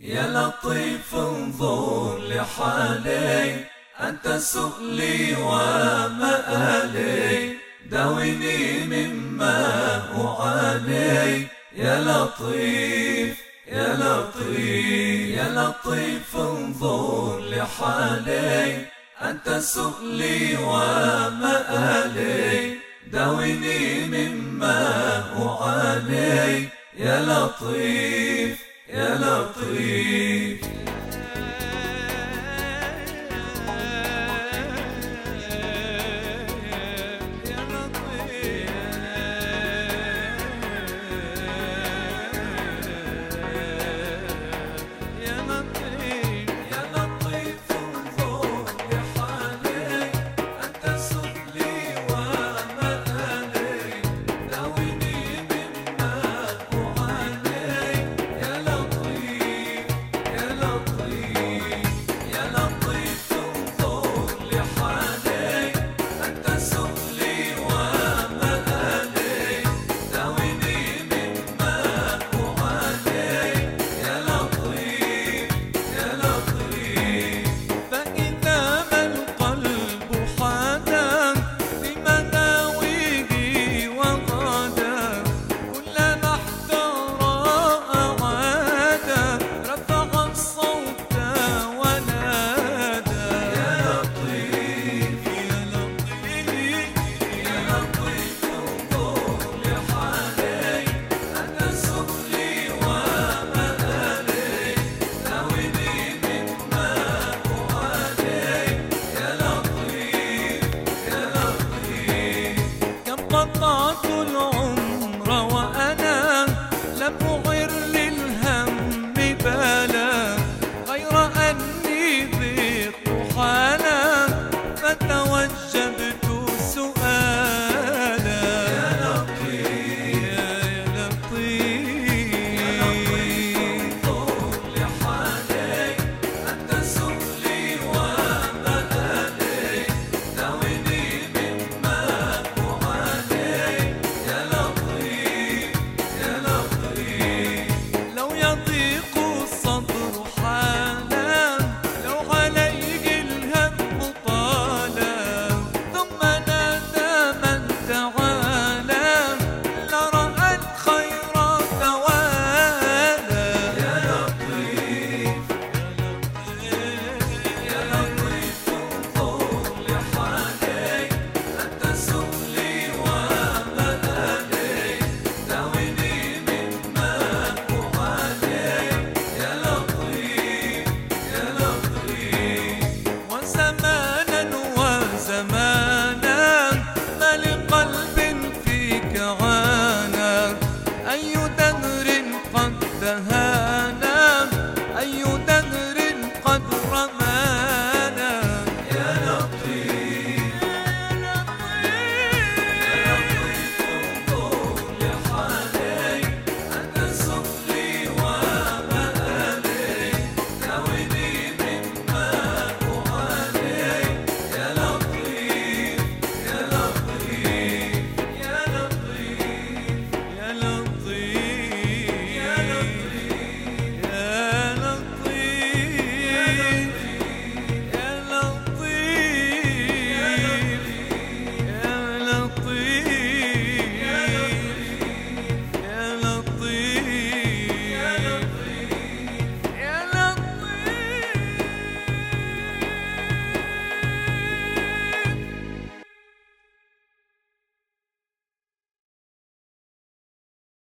يا لطيف انظر لحالي أنت سؤلي ومآلي داويني مما أعاني يا لطيف يا لطيف يا لطيف انظر لحالي. أنت سؤلي ومآلي داويني مما أعاني يا لطيف. sunshine.